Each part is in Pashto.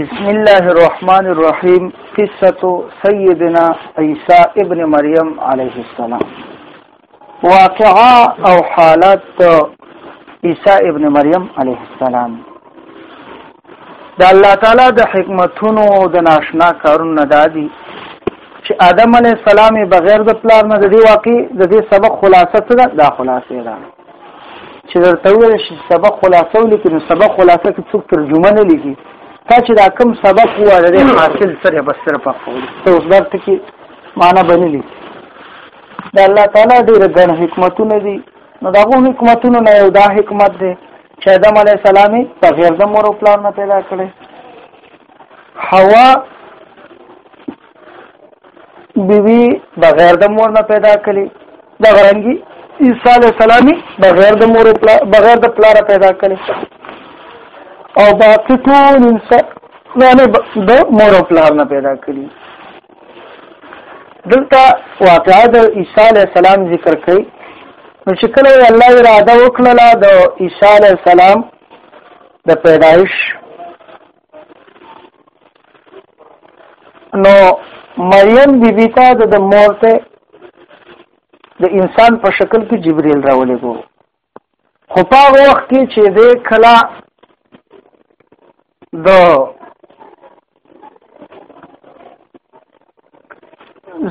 بسم الله الرحمن الرحیم قصه سیدنا عیسی ابن مریم علیه السلام واقعا او حالت عیسی ابن مریم علیه السلام د الله تعالی د حکمتونو د ناشنا کارونه دادي چې آدم علی السلام بغیر د پلان نه د دې واقع د دې سبق خلاصه ده دا خلاصه ده چې درته ویل شي سبق خلاصه ولیکي نو سبق خلاصه کې څوک ترجمه نه لیکي تا چې دا کم سبق وو د حاصل سره بس سره پخول ته اوس درته کې معنا بنلی دا الله تعالی ډېر ګڼ حکمتونه دي نو دا غو حکمتونه نه یو دا حکمت دی چې آدم علی السلام په غیر د مور او پلان نه پیدا کړي حوا بیوی بغیر د مور نه پیدا کړي دا غرنګي عیسی علی السلام بغیر د مور بغیر د پلار پیدا کړي او باقي ټول انسان نه د مور او پلار نه پیدا کړي دلته واقعا د عیسی علی السلام ذکر کړي نو چې کله الله اراده وکړه د عیسی علی السلام د پیدایش نو مریم بی بی ته د مور ته د انسان په شکل کې جبرئیل راولې ګو خو په وخت کې چې د کلا د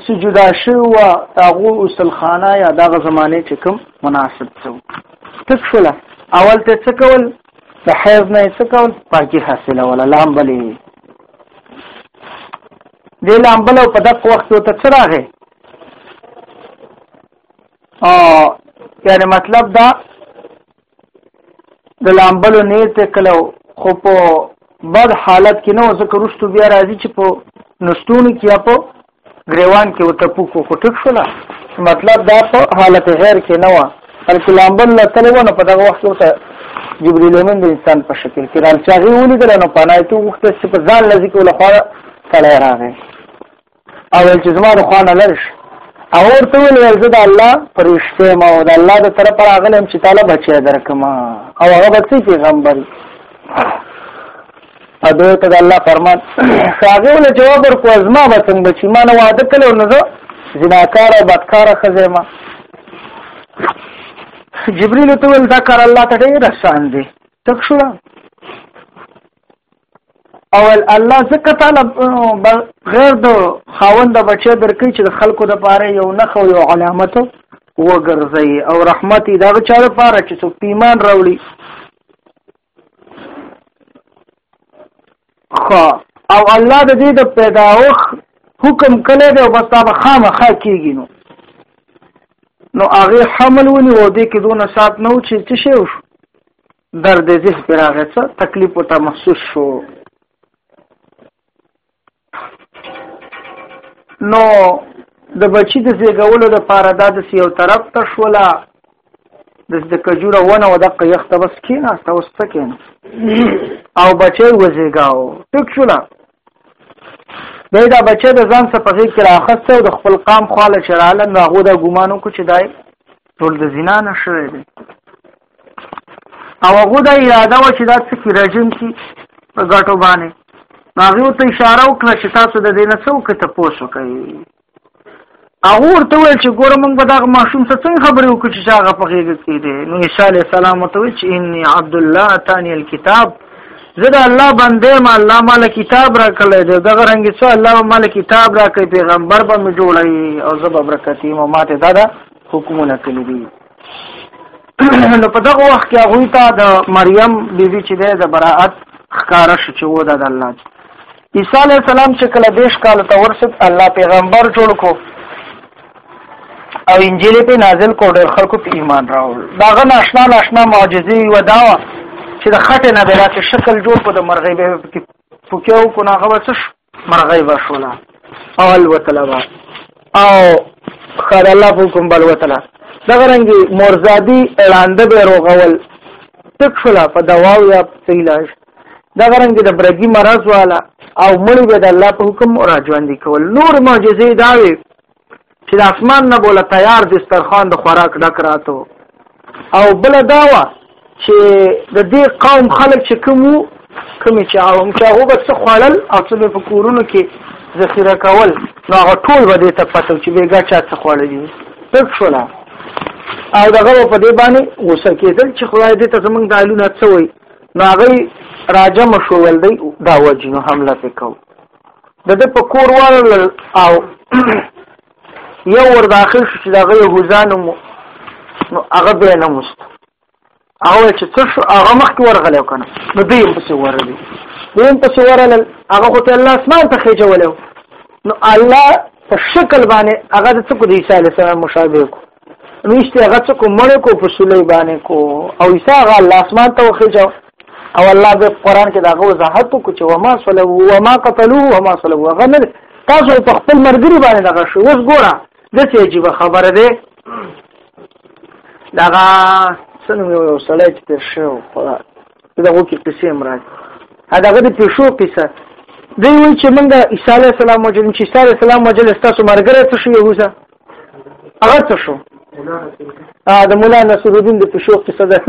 چې جدا شوی و هغه غسلخانه یا دغه زمانه چې کوم مناسب څو تک شول اول ته څه کول د حیض نه څه کول پاکي حاصله ولا لامبلې د لامبل په دغه وخت ته څه راغې او یعنی مطلب دا د لامبلو نیت یې کلو خو په بد حالت کې نه ځکه رښتو بیا راځي چې په نشتونو کې یا په ګریوان کې وته پوکو خو ټک شولا مطلب دا په حالت غیر کې نه و بلکې لامبل له تلو نه په دغه وخت ته جبرئیل امین د انسان په شکل کې راځي هغه ولیدل نو پناه ته وخت چې په ځان لذي کوله خو سره راغی او چې زما د خوانه لر شي او ورته ویل زه د الله پرشته ما او د الله د طرف راغلم چې تعالی بچی درکم او هغه بچی کې غمبر ا دوی ته د الله فرمان شاغه ول جواب ورکو ازما به څنګه بچی ما نه وعده کړو نو زه زناکار او بدکار خزه ما جبريل ته ول دا کار الله ته ډېر آسان دی تک شو او الله ځکه تعالی غیر د خاوند د بچی درکې چې د خلکو د پاره یو نخ او یو علامت وګرځي او رحمت دا چا د پاره چې څوک ایمان راوړي خو او الله د دې د پیداوخ حکم کله دی او بس دا خامخا کیږي نو نو هغه حمل ونی و دې کې دونه سات نو چې څه شي درد ذهن پر راغی څه تکلیف ورته محسوس شو نو د بچی د زیږولو د پاره دا د یو طرف ته شوله د د کجوره ونه و د قیخت بس کینا توست کین او بچی وزیګاو ټک شولا دا دا بچی د ځان څخه پغې کې راخصه او د خپل قام خاله چراله نو هغه د ګمانو کو چې دای ټول د زنا نشوي دي او هغه دا اراده و چې دا څه کې رژیم کې په ګټو باندې هغه ته اشاره وکړه چې تاسو د دې نه څو کې ته پوسو کوي او ورته ویل چې ګوره مونږ به دغه ماشوم څه څنګه خبرې وکړو چې هغه په غېږ کې دی نو عیسی علیه السلام ورته ویل چې اني عبد الله اتانی الكتاب زه د الله بندې ما الله مال کتاب را کړی دی دغه رنګ څو الله مال کتاب را کوي پیغمبر به مې جوړوي او زه به برکت یم او ماته دا دا حکمونه کړي دي نو په دغه وخت کې هغه ته د مریم بیبي چې د براءت ښکارا شو چې و د الله عیسی علی السلام چې کله دیش کال ته ورسید الله پیغمبر جوړ کو او انجیل په نازل کو ډېر خلکو په ایمان راوړ داغه ناشنا ناشنا معجزې و دا چې د خټه نه دلته شکل جوړ کو د مرغې به پکې پکې او کو نه غوڅ مرغۍ ورشوله او الوتله وه او ښه د الله په حکم به الوتله دغه رنګې مورزادي ړانده به یې روغول تک شوله په دواو یا په څه علاج دغه رنګې د برګي مرض واله او مړي به د الله په حکم راژوندي کول نور معجزې دا وې چې د اسمان نه بوله تیار دسترخوان د خوراک ډک راتو او بل دا و چې د دې قوم خلک چې کوم کوم چې هم چې هغه به څه خوړل او څه په کورونو کې ذخیره کول نو هغه ټول به دې ته پته چې بیګا چا څه خوړل دي تک شولا او دغه په دې باندې غوسه کېدل چې خدای دې ته زمونږ د علونه څه وي نو هغه راجم شول دی دا وجنو حمله وکاو د د په کور ورل او یو ور داخل شو چې دغه یهودانو مو نو هغه به نه مست هغه چې څه شو هغه مخکې ورغلی کنه نو دوی هم پسې ورغلی دوی هم پسې ورغلل هغه خو ته الله اسمان ته خېجولی نو الله په شکل باندې هغه د څه کو د عیسی علیه السلام مشابه کو نوشته هغه څه کو مړ کو په سولې باندې کو او عیسی هغه الله اسمان ته وخیجو او الله به قران کې داغه وضاحت کو چې وما صلو وما قتلوه وما صلو هغه نه تاسو په خپل مرګري باندې دغه شو اوس ګوره د څه عجیب خبره ده داغه څنګه یو سړی چې تر شو خدا دغه کې قصې مراد هغه د پښو قصه دی وی چې موږ عیسی علی السلام وجل چې عیسی علی السلام وجل تاسو مرګره څه شو یوزه هغه څه شو د مولا نصر الدین د پښو قصه ده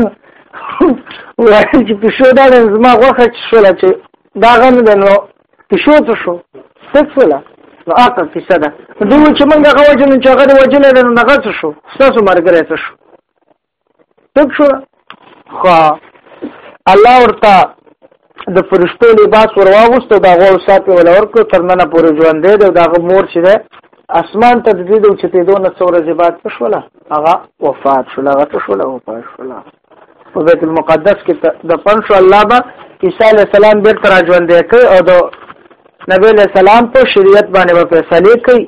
وایي چې پښو دا زما غوخه چې شول چې دا غن ده نو پښو څه شو سکسولا نو اقا قصه ده دوی چې موږ هغه وجنه چې هغه وجنه ده نو هغه څه شو ستاسو مرګ راته شو څوک شو خو الله ورته د فرشتو لباس ورواغوستو دا غو سات ول ورکو تر نن پورې ژوند دی دا غو مور چې ده اسمان ته د دې د چته دونه څوره زبات شوله هغه وفات شو هغه شوله وفات شوله په بیت المقدس کې د پن شو الله با عیسی علی السلام بیرته را ژوند دی کوي او د نبی علی السلام په شریعت باندې په فیصله کوي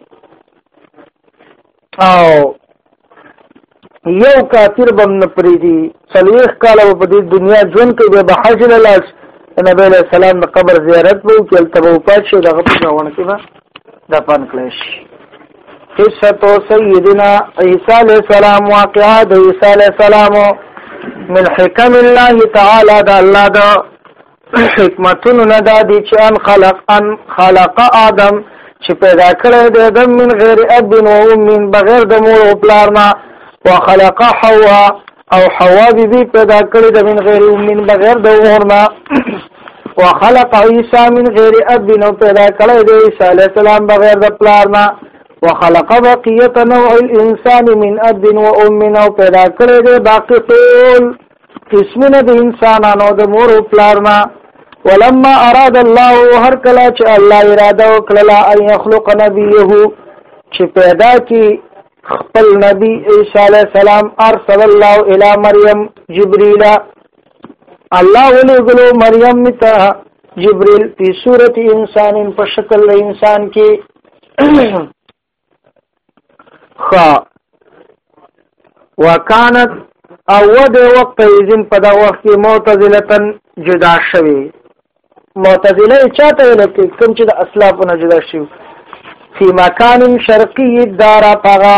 او یو کافر بم نه پریدي څلويخ کال په دې دنیا ژوند کې به بحج لاس نبی له سلام د قبر زیارت وو کې التبو پات شي دغه په ځوان کې به دفن کړی شي قصه سیدنا عیسی علیہ السلام واقعا د عیسی علیہ السلام من حکم الله تعالی د الله د حکمتونو نه دا دي چې ان خلق ان خلق آدم چې پیدا کړی دی آدم من غیر اب و ام بغیر د مور او پلار نه وخلق حوا او حوا بی بی پیدا کړی د من غیر امین بغیر د ورنا وخلق عیسی من غیر اب نو پیدا کړی د عیسی علی السلام بغیر د پلار نه وخلق بقیه نوع الانسان من اب و ام نو پیدا کړی د باقی ټول قسمونه د انسانانو د مور او پلار نه ولما اراد الله هر کله چې الله اراده وکړه ان يخلق نبيه چې پیدا کی خپل نبی عیسی علی السلام ارسل الله الی مریم جبرئیل الله ولګلو مریم متا جبرئیل په صورت انسان په شکل انسان کې خا وکانت او د وقت یزن په دغه وخت کې معتزلتن جدا شوی معتزله چاته ویل کې کوم چې د اسلافونو جدا شي فی مکان شرقی دارا پغا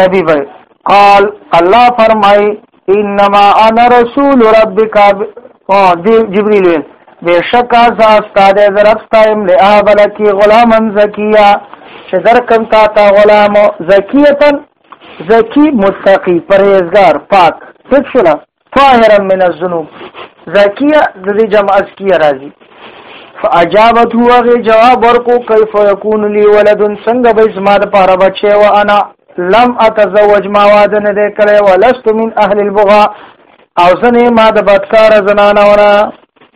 نبی وای قال الله فرمای انما انا رسول ربک او دی جبرئیل ویل بشکا ز استاد زرب ستایم له اهبل کی غلامن زکیه چې درکم تا تا غلام زکیتن زکی متقی پرهیزګار پاک څه شلا طاهرا من الذنوب زکیه د دې جمع ازکیه راځي فاجابت هو غي جواب ورکو کیف یکون لی ولد څنګه به زما د پاره بچي و انا لم اتزوج ما واده نه دی کړی ولست من اهل البغا او زنه ما د بدکار زنانه ورا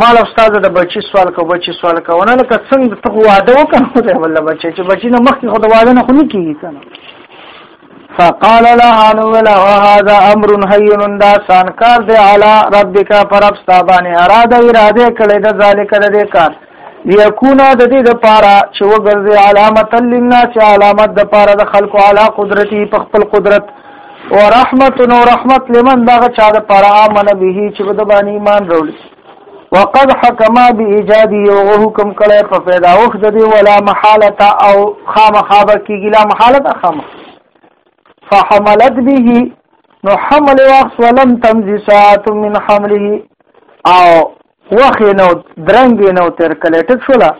مال استاد د بچی سوال کو بچی سوال کو نه لکه څنګه ته واده وکړو ته ولا بچی چې بچی نه مخکې خو د واده نه خو نه کیږي کنه فقال لها نولا وهذا امر هين دا سانکار دی علی ربک پرب ستابانی اراده اراده کړی د ذالک د کار ليكونا د دې د پاره چې وګرځي علامت للناس علامت د پاره د خلکو علا قدرتي په خپل قدرت ورحمت نو رحمت لمن دغه چا د پاره امن به چې د باندې ایمان وروړي وقد حکما بايجاده او حکم کړه په پیدا وخت د دې ولا محاله او خامخابه کیږي لا محاله خامخ فحملت به نو حمل واخ ولم تمزي ساعت من حمله او وخت یې نه درنګ یې نه تیر کلی ټک شوله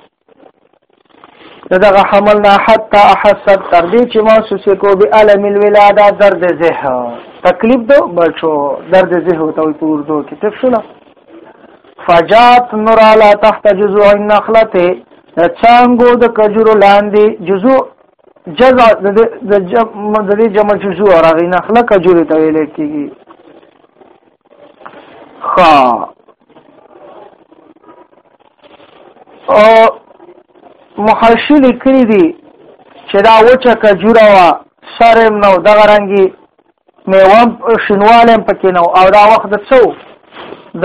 د دغه حمل نه حتی احست تر دې چې ما سوسې کو به علم الولاده درد زه تکلیف دو بچو درد زه ته وي پور دو کې ټک شوله فجات نور علا تحت جزوع النخله ته څنګه د کجورو لاندې جزو جزا د د جمع جزو راغی نخله کجوري ته ویل کېږي خا او محشی لیکلی دی چې دا وچه کجوره وا سرم نو دغه رنګي میوه شینوالم پکې نو او دا وخت د څو د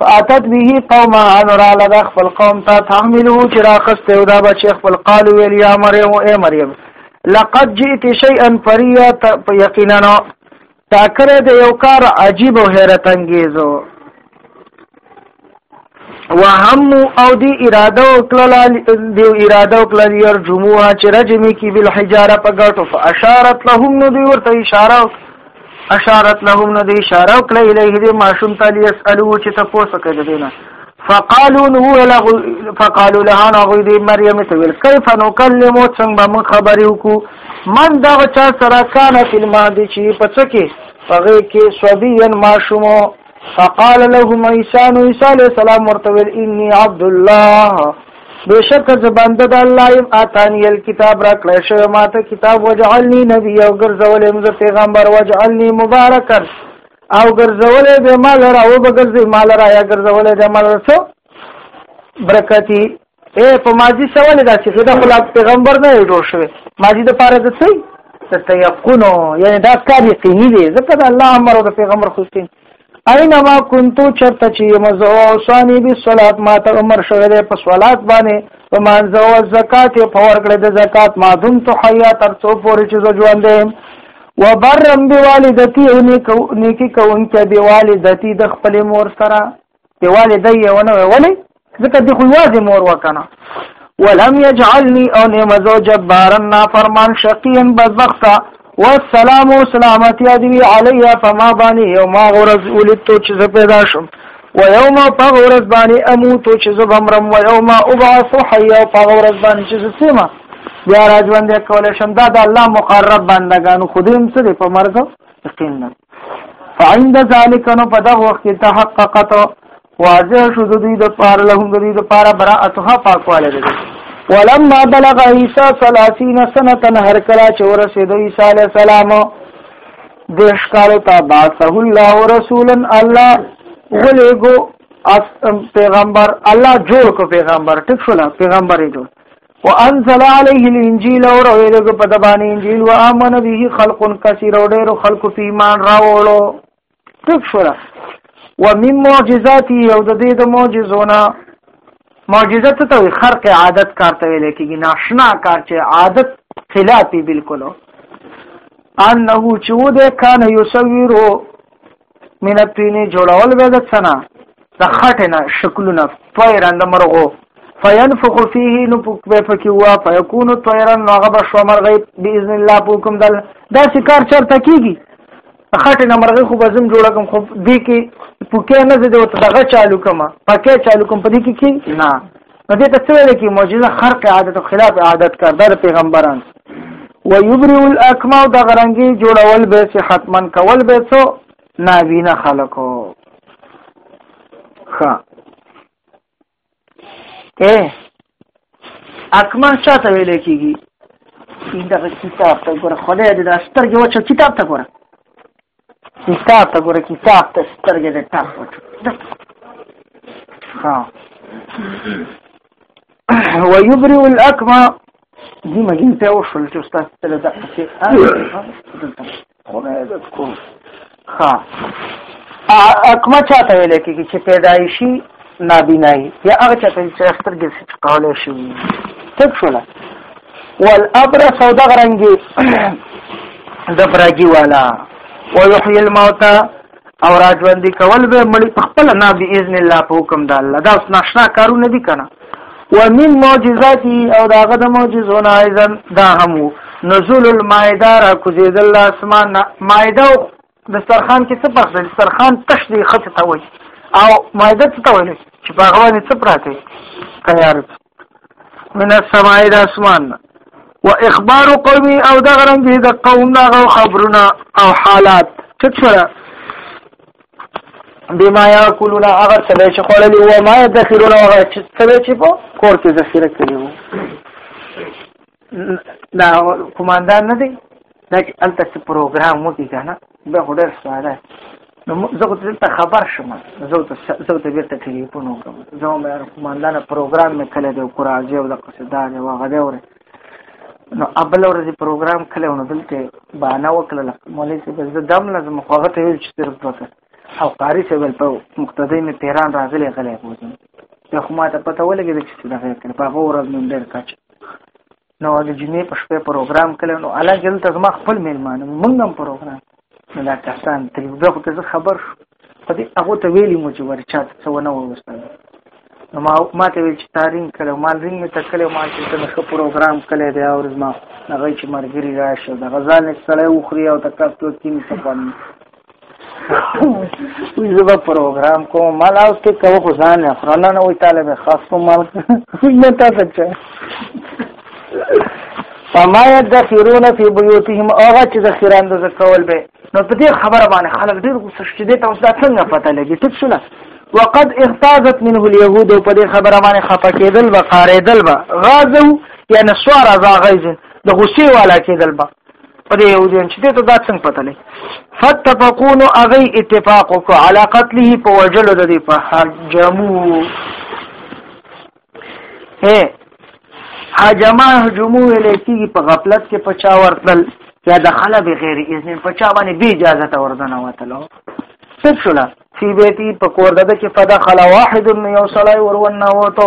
فاتت به قوما انرا لدا خپل قوم ته تحمله چې راخسته او دا بچ خپل قال ویل یا مریم او ای مریم لقد جئت شيئا فريا یقینا تا کړه د یو کار عجیب او حیرت انگیزو وهم او دی اراده وکړل دی اراده وکړل ير جمعه چې رجمی کی بل حجاره په ګټو فاشارت لهم نو دی ورته اشاره اشارت لهم نو دی اشاره وکړه الیه دې ماشوم ته لیسالو چې تاسو کوي دینه فقالو نو له فقالو له نو غوی دې مریم ته ویل کیف نو کلمو څنګه به خبرې وکړو من دا چا سره کانه فلمه دي چې پڅکه هغه کې سوبین ماشومو فقال لهم عيسى نو عيسى عليه السلام ورته ویل اني عبد الله بشک زبند د الله يم اتاني الكتاب را کړی شو ماته کتاب وجعلني نبي او ګرځولې مزه پیغمبر وجعلني مبارکا او ګرځولې به مال را او بغرځي مال را یا ګرځولې د مال رسو برکتی اے په ماضی څه ولې دا چې دا خلا پیغمبر نه جوړ شوی ماضی د پاره د څه ته تيقن یعنی دا کار یقیني دی ځکه دا الله امر او د پیغمبر خوستین اينما كنتو چرته چې مزو ثاني به صلات ما ته عمر شوه ده په صلات باندې په مانزو زکات په ورکړه د زکات ما دم تو حیا تر څو پورې چې ژوند ده وبرم بوالدتي او نیکی کوونکې بوالدتي د خپل مور سره چې والي دی یې ونه ولې ځکه د خو یوازې مور وکنه ولم يجعلني او نمزو جبارا نافرمان شقيا بدبختا والسلام سلامتی ادوی علی فما بانی یوم غرز ولدتو چې زه پیدا شم و یوم په غرز باندې اموتو چې زه بمرم و یوم ابعث حیا په غرز باندې چې زه سیمه بیا راځوند کول شم دا د الله مقرب بندگانو خودیم څه دی په مرګ یقین نه فعند ذلك نو په دغه وخت کې تحققت واضح شو د دوی د پار له د دوی د پار براءتها پاکواله ده ولما بلغ عيسى 30 سنه هر کلا چې ورسېد عيسى عليه السلام د ښکارو ته باثه الله رسولا الله ولېګو پیغمبر الله جوړ کو پیغمبر ټیک شو نه پیغمبر یې جوړ وانزل عليه الانجيل اور ویلګ په د باندې انجیل و امن به خلق کثیر او ډېر خلق په ایمان راوړو څوک شورا و من معجزاتی او د دې د معجزونه معجزه ته ته خرق عادت کارته ویل کېږي ناشنا کار چې عادت خلافي بالکل انه چې و دې کان یصورو من التوینی جوړول به د څنګه د خټه نه شکلونه طیرا د مرغو فینفخ فیه نو په پکې وا فیکون طیرا نو هغه به شو مرغې باذن الله په حکم دل دا شکار چرته کیږي خټه نه مرغې خو بزم جوړ کوم خو دې کې پوکې نه زده او ته دغه چالو کما پکې چالو کوم په دې کې کی نه نو دې ته څه ویل کی معجزه خرق عادت او خلاف عادت کار در پیغمبران و یبرئ الاکمه او د غرنګي جوړول به چې حتمن کول به څو نابینا خلکو ښه اے اکمه چاته ویل کیږي دغه کتاب ته ګوره خدای دې دا سترګې وچه کتاب ته ګوره کتاب ته ګوره کتاب ته سترګې دې ټاپ ها ويبرئ الاكمه دي مګین ته وشول چې استاد ته د دقیقې خدای دې کوم ها اکمه چاته ویل کېږي چې پیدایشي نابینایي یا هغه چاته چې سترګې څه کولای شي تک شوله والابرص او دغه رنګي د براګي والا ويحيي الموتى او راجوندي کول به مړي په خپل نه به اذن الله په حکم د الله دا اوس ناشنا کارونه دي کنه ومن معجزاتي او داغه د معجزونه ايضا دا هم نزول المائده را کوزید الله اسمان مائده د سرخان کې څه پخ د سرخان تش دی خط ته وای او مائده څه ته وای چې په هغه باندې څه پراته تیار من السماء د اسمان و اخبار قومي او د غرنګي د قوم دا خبرونه او حالات ټیک شوه بما یاکلون هغه څه چې خوړلې و ما یدخرون هغه څه چې په کور کې ذخیره کړی وو دا کوماندان نه دی دا چې الته څه پروګرام وکړي کنه دا خو ډېر ساده نو زه خو دلته خبر شم زه ته زه ته بیرته ټلیفون وکم زه مې کوماندان پروګرام مې کله دی کوراجه او د قصدار او غدا وره نو ابل ورځ پروګرام کله نو دلته باندې وکړه مولوی چې زه دم لازم خو هغه ته ویل چې تر دوه او قاری څه ویل په مقتدی می پیران راغلی غلی بوزم دا خو ما ته پته ولګېده چې څه دغه کړ په هغه ورځ نو ډېر کچ نو د جمعې په شپه پروګرام کړو نو الا جل ته ما خپل میلمان مونږ هم پروګرام نو دا کسان ته یو خو ته خبر شو په دې هغه ته ویلی مو چې ورچا څه ونه وستل نو ما ما ته ویل چې تارین کړو مال رینګ می تکلو مال چې ته ښه پروګرام کړی دی او ما هغه چې مرګري راشه د غزان سره وخري او تکاستو کې څه زه به پروګرام کوم مال اوس کې کوه خو ځان نه خرانه نه وي طالب خاص کوم مال نه تا څه فما يدخرون في بيوتهم هغه چې ذخیران د زکول به نو په دې خبره باندې خلک ډیر غوسه شته دي تاسو دا څنګه پته لګي ټیک شول وقد اغتازت منه اليهود په دې خبره باندې خپه کېدل و قارېدل و غازو یا نسوار ازا غیزن د غصې والا کېدل به په دې یو ځین چې ته دا څنګه پته لې فتفقون اغي اتفاق وکړو علی قتله په وجلو د دې په حجمو هه حجما حجمو لکه په غفلت کې پچا ورتل یا دخل بغیر اذن پچا باندې بی اجازه ته وردن وتلو څه شولا فی بیتی په کور دده کې فدخل واحد یو صلای ورونه وته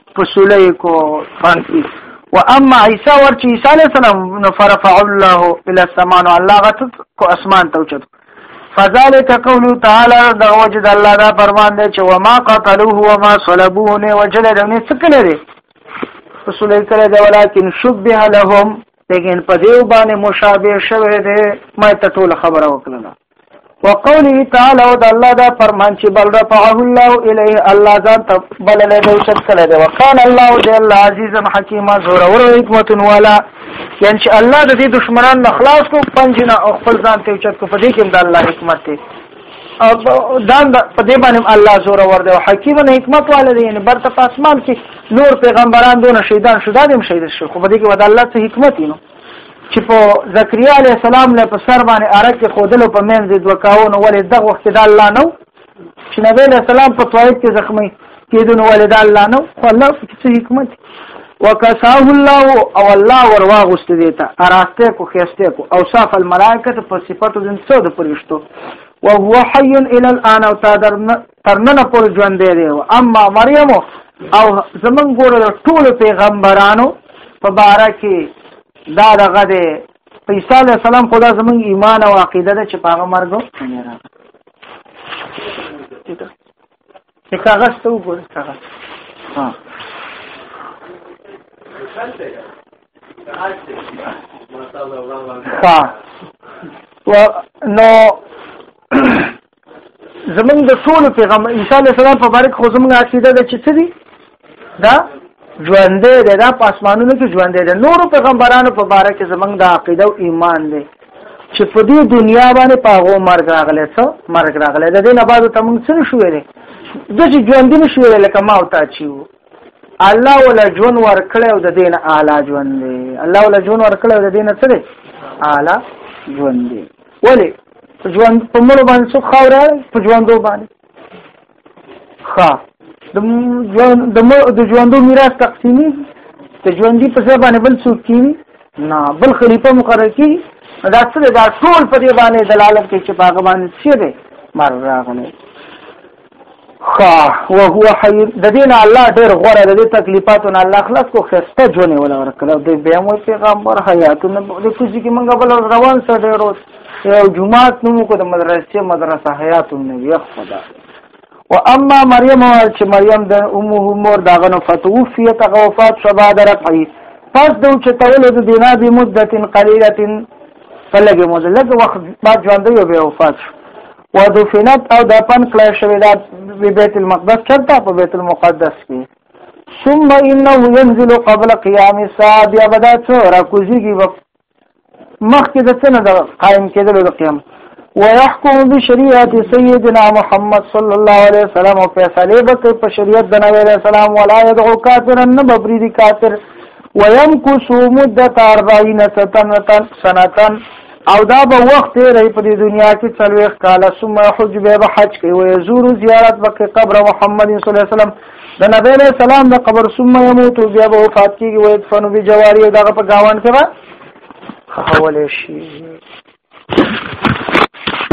فصله کو فرانسیس و اما عیسی ور چې عیسی علی السلام نو فرفع الله الى السماء الله غت کو اسمان ته چت فذلك قول تعالی د وجد الله دا فرمان دی چې وما قتلوه وما صلبوه نه وجل دنه سکل دی رسول کله دا ولکن شبه لهم لیکن په دیو باندې مشابه شوه دی ما ته ټول خبره وکړه وقوله تعالی او د الله دا فرمان چې بل رفعه الله الیه الله ځان ته بل له دې شت کړه دی وکانه الله او د الله عزیزا حکیما زور او حکمت والا یعنی چې الله د دې دشمنان نه خلاص کو پنځنه او خپل ځان ته چت کو په دې کې د الله حکمت دی او دا په دې باندې الله زور ور دی او حکیم نه حکمت والا دی یعنی برته په اسمان کې نور پیغمبران دونه شهیدان شوه دا هم شهید شو خو په دې کې ود الله څه حکمت نو چې په زکریا علی السلام له په سر باندې ارکه خودلو په منځ دوه کاو نو ولې دغه وخت د الله نو چې نبی علی السلام په طائف کې زخمی کېدون ولې د الله نو خو الله څه حکمت وکساه الله او الله وروا غست دي ته اراسته کو خسته کو اوصاف الملائکه په صفاتو د څو د پرشتو وهو حي الى الان او تادر تر نن پورې ژوندې دی او اما مریم او زمون ګوره ټول پیغمبرانو په باره کې دا دغه دی عیسی علی السلام خدا زمون ایمان او عقیده ده چې پاغه مرګ نه راغی چې کاغذ ته وګوره کاغذ ها ها نو زمونږ د ټولو پیغمبر عیسی علی السلام په باره کې خو زمونږ عقیده ده چې څه دي دا ژوندې ده دا په اسمانونو کې ژوندې ده نورو پیغمبرانو په باره کې زمونږ د عقیده او ایمان دی چې په دې دنیا باندې په هغه مرګ راغلی څه مرګ راغلی د دې نه بعد ته مونږ څه شو ویلې د چې ژوندې نشو ویلې لکه ما او تا چې وو الله ولا جون ور کړو د دین اعلی ژوند دی الله ولا جون ور کړو د دین سره اعلی ژوند دی ولی ژوند په مړو باندې څوک خاور په ژوندو باندې ښا د ژوند د د ژوندو میراث تقسیمي د ژوندۍ په ځای باندې بل څوک کینی نه بل خلیفہ مقرر کی دا څه دا ټول په دې باندې دلالت کوي چې باغ باندې څه دی مر راغلی خا وهو حي د دین الله ډیر غوړه د تکلیفاتو نه الله خلاص کو خسته جونې ولا ورکړه د بیا مو پیغمبر حیات نه د کوزي کې منګه بل روان سره ډیر یو جمعات نو کو د مدرسې مدرسه حیات النبی خدا و اما مریم او چې مریم د امه مور داغه نو فتوفیت غوفات شبا درپی پس د چې تولد دینا به مدته قلیله فلګه مو لږ وخت بعد ژوند یو به وفات شو ودفنت او دفن کړی شوی دا بیت المقدس چرته په بیت المقدس کې ثم انه ينزل قبل قيام الساعه بیا بدا څو راکوزیږي مخکې د څنګه د قائم کېدل د قیام ويحكم بشريعه سيدنا محمد صلى الله عليه وسلم او فیصله به په شریعت د نبی عليه السلام ولا يدعو كافرا نبريد كافر ويمكث مدة 40 سنه سنه او دا به وخت تیرې په دې دنیا کې څلويخ کال ثم حج به به حج کوي او يزور زیارت وکي قبر محمد صلی الله علیه وسلم د نبی له سلام د قبر ثم يموت بیا به وفات کیږي او يدفن به جواری دغه په گاوند کې به خولې شي